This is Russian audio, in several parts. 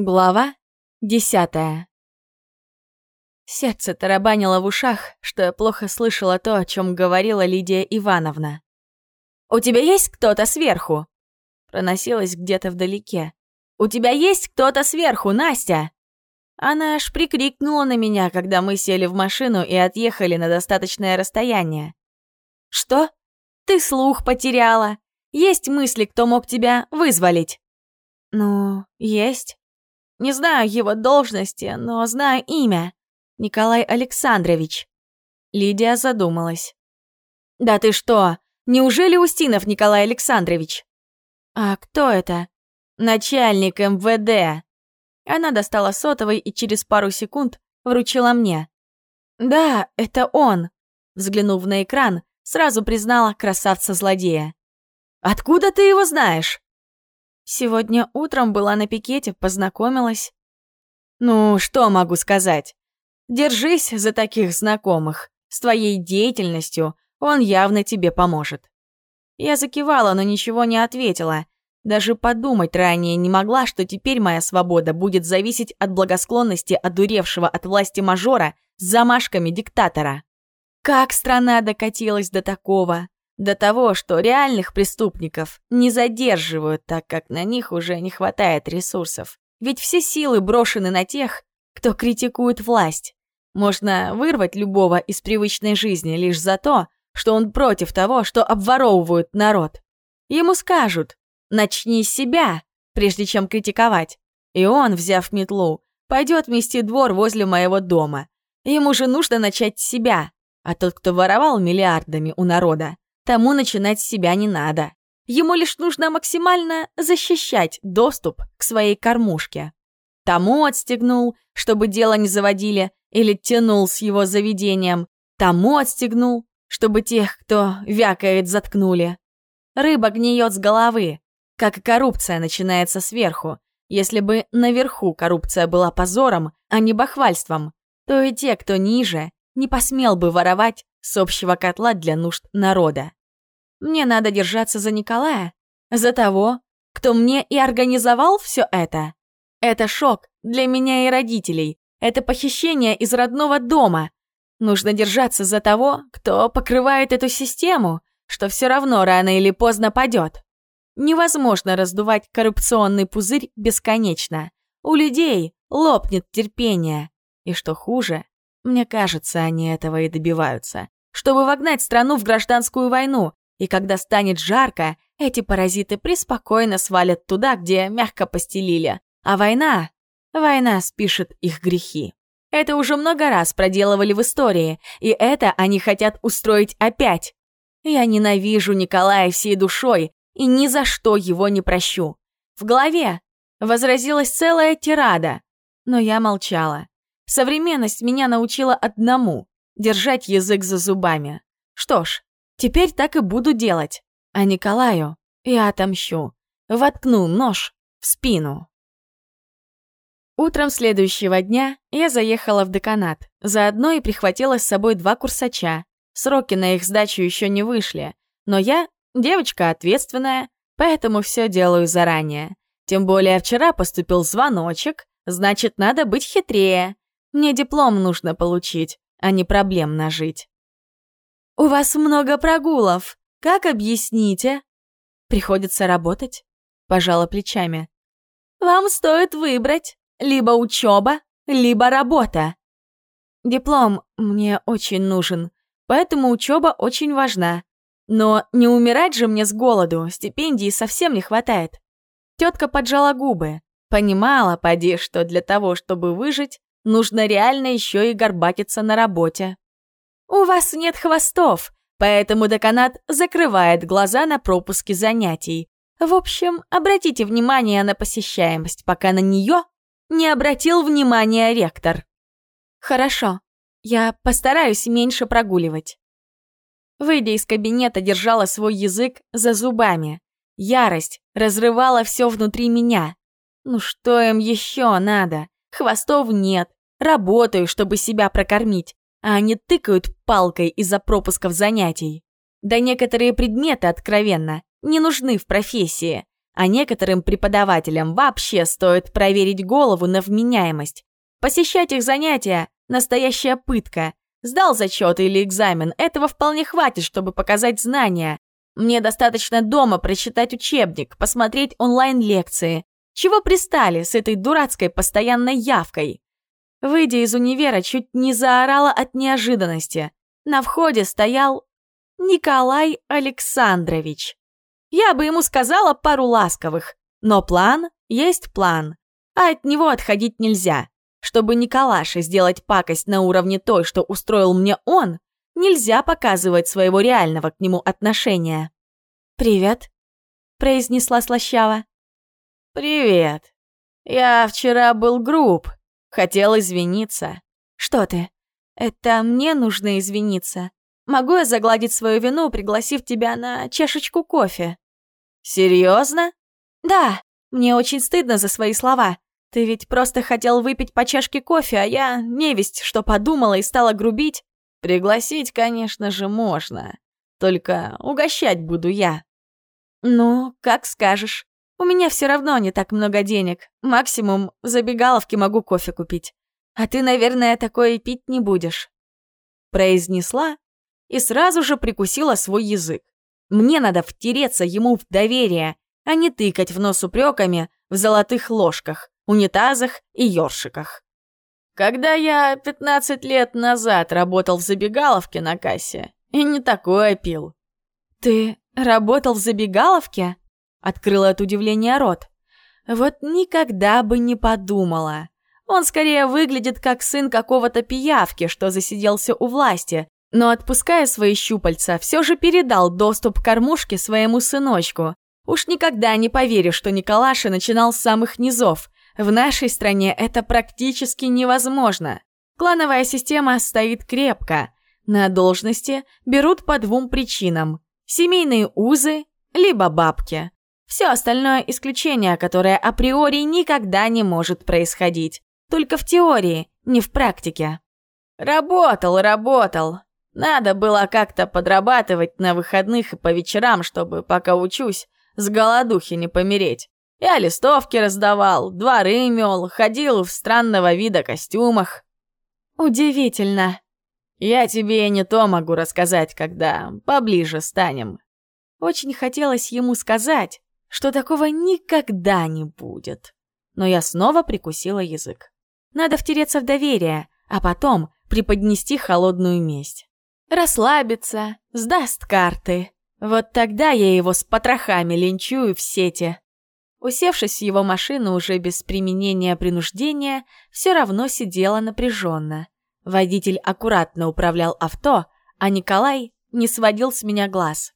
Глава десятая. Сердце тарабанило в ушах, что я плохо слышала то, о чем говорила Лидия Ивановна. «У тебя есть кто-то сверху?» Проносилась где-то вдалеке. «У тебя есть кто-то сверху, Настя?» Она аж прикрикнула на меня, когда мы сели в машину и отъехали на достаточное расстояние. «Что? Ты слух потеряла? Есть мысли, кто мог тебя вызволить?» «Ну, есть». Не знаю его должности, но знаю имя. Николай Александрович. Лидия задумалась. «Да ты что? Неужели Устинов Николай Александрович?» «А кто это?» «Начальник МВД». Она достала сотовый и через пару секунд вручила мне. «Да, это он», взглянув на экран, сразу признала красавца-злодея. «Откуда ты его знаешь?» Сегодня утром была на пикете, познакомилась. Ну, что могу сказать? Держись за таких знакомых. С твоей деятельностью он явно тебе поможет. Я закивала, но ничего не ответила. Даже подумать ранее не могла, что теперь моя свобода будет зависеть от благосклонности одуревшего от власти мажора с замашками диктатора. Как страна докатилась до такого? До того, что реальных преступников не задерживают, так как на них уже не хватает ресурсов. Ведь все силы брошены на тех, кто критикует власть. Можно вырвать любого из привычной жизни лишь за то, что он против того, что обворовывают народ. Ему скажут «начни с себя», прежде чем критиковать. И он, взяв метлу, пойдет мести двор возле моего дома. Ему же нужно начать с себя, а тот, кто воровал миллиардами у народа, тому начинать с себя не надо. Ему лишь нужно максимально защищать доступ к своей кормушке. Тому отстегнул, чтобы дело не заводили, или тянул с его заведением. Тому отстегнул, чтобы тех, кто вякает, заткнули. Рыба гниет с головы, как и коррупция начинается сверху. Если бы наверху коррупция была позором, а не бахвальством, то и те, кто ниже, не посмел бы воровать с общего котла для нужд народа. Мне надо держаться за Николая, за того, кто мне и организовал все это. Это шок для меня и родителей, это похищение из родного дома. Нужно держаться за того, кто покрывает эту систему, что все равно рано или поздно падет. Невозможно раздувать коррупционный пузырь бесконечно. У людей лопнет терпение. И что хуже, мне кажется, они этого и добиваются. Чтобы вогнать страну в гражданскую войну, и когда станет жарко, эти паразиты преспокойно свалят туда, где мягко постелили. А война... Война спишет их грехи. Это уже много раз проделывали в истории, и это они хотят устроить опять. Я ненавижу Николая всей душой и ни за что его не прощу. В голове возразилась целая тирада, но я молчала. Современность меня научила одному — держать язык за зубами. Что ж, Теперь так и буду делать. А Николаю я отомщу. Воткну нож в спину. Утром следующего дня я заехала в деканат. Заодно и прихватила с собой два курсача. Сроки на их сдачу еще не вышли. Но я девочка ответственная, поэтому все делаю заранее. Тем более вчера поступил звоночек, значит, надо быть хитрее. Мне диплом нужно получить, а не проблем нажить. «У вас много прогулов. Как объясните?» «Приходится работать», — пожала плечами. «Вам стоит выбрать либо учеба, либо работа». «Диплом мне очень нужен, поэтому учеба очень важна. Но не умирать же мне с голоду, стипендии совсем не хватает». Тетка поджала губы. Понимала, поди, что для того, чтобы выжить, нужно реально еще и горбатиться на работе. У вас нет хвостов, поэтому деканат закрывает глаза на пропуски занятий. В общем, обратите внимание на посещаемость, пока на нее не обратил внимания ректор. Хорошо, я постараюсь меньше прогуливать. Выйдя из кабинета, держала свой язык за зубами. Ярость разрывала все внутри меня. Ну что им еще надо? Хвостов нет. Работаю, чтобы себя прокормить а они тыкают палкой из-за пропусков занятий. Да некоторые предметы, откровенно, не нужны в профессии. А некоторым преподавателям вообще стоит проверить голову на вменяемость. Посещать их занятия – настоящая пытка. Сдал зачет или экзамен, этого вполне хватит, чтобы показать знания. Мне достаточно дома прочитать учебник, посмотреть онлайн-лекции. Чего пристали с этой дурацкой постоянной явкой? Выйдя из универа, чуть не заорала от неожиданности. На входе стоял Николай Александрович. Я бы ему сказала пару ласковых, но план есть план, а от него отходить нельзя. Чтобы Николаше сделать пакость на уровне той, что устроил мне он, нельзя показывать своего реального к нему отношения. «Привет», — произнесла слащаво. «Привет. Я вчера был груб, хотел извиниться». «Что ты? Это мне нужно извиниться. Могу я загладить свою вину, пригласив тебя на чашечку кофе?» «Серьезно?» «Да, мне очень стыдно за свои слова. Ты ведь просто хотел выпить по чашке кофе, а я невесть, что подумала и стала грубить. Пригласить, конечно же, можно. Только угощать буду я. Ну, как скажешь. У меня все равно не так много денег. Максимум в забегаловке могу кофе купить. А ты, наверное, такое пить не будешь. Произнесла и сразу же прикусила свой язык. Мне надо втереться ему в доверие, а не тыкать в нос упреками в золотых ложках унитазах и ёршиках. Когда я 15 лет назад работал в забегаловке на кассе, и не такое пил. «Ты работал в забегаловке?» Открыла от удивления рот. Вот никогда бы не подумала. Он скорее выглядит как сын какого-то пиявки, что засиделся у власти, но, отпуская свои щупальца, все же передал доступ к кормушке своему сыночку. Уж никогда не поверю, что Николаша начинал с самых низов, в нашей стране это практически невозможно. Клановая система стоит крепко. На должности берут по двум причинам. Семейные узы, либо бабки. Все остальное исключение, которое априори никогда не может происходить. Только в теории, не в практике. Работал, работал. Надо было как-то подрабатывать на выходных и по вечерам, чтобы, пока учусь, с голодухи не помереть. Я листовки раздавал, дворы мел, ходил в странного вида костюмах. Удивительно. Я тебе не то могу рассказать, когда поближе станем. Очень хотелось ему сказать, что такого никогда не будет. Но я снова прикусила язык. Надо втереться в доверие, а потом преподнести холодную месть. Расслабиться, сдаст карты. Вот тогда я его с потрохами линчую в сети. Усевшись в его машину уже без применения принуждения, все равно сидела напряженно. Водитель аккуратно управлял авто, а Николай не сводил с меня глаз.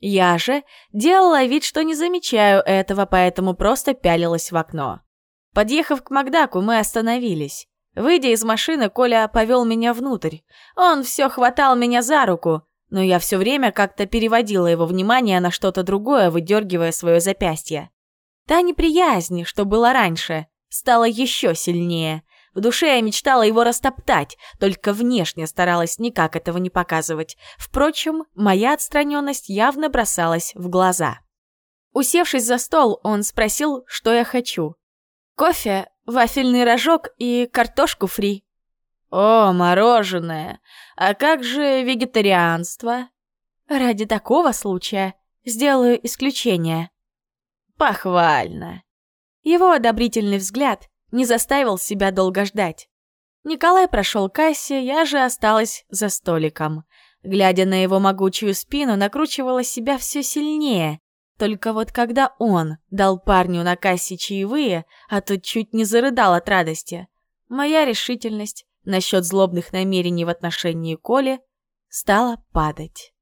Я же делала вид, что не замечаю этого, поэтому просто пялилась в окно. Подъехав к Макдаку, мы остановились. Выйдя из машины, Коля повел меня внутрь. Он все хватал меня за руку, но я все время как-то переводила его внимание на что-то другое, выдергивая свое запястье. Та неприязнь, что была раньше, стала еще сильнее. В душе я мечтала его растоптать, только внешне старалась никак этого не показывать. Впрочем, моя отстраненность явно бросалась в глаза. Усевшись за стол, он спросил, что я хочу. Кофе, вафельный рожок и картошку фри. «О, мороженое! А как же вегетарианство?» «Ради такого случая сделаю исключение». Похвально. Его одобрительный взгляд не заставил себя долго ждать. Николай прошел к кассе, я же осталась за столиком. Глядя на его могучую спину, накручивала себя все сильнее. Только вот когда он дал парню на кассе чаевые, а тот чуть не зарыдал от радости, моя решительность насчет злобных намерений в отношении Коли стала падать.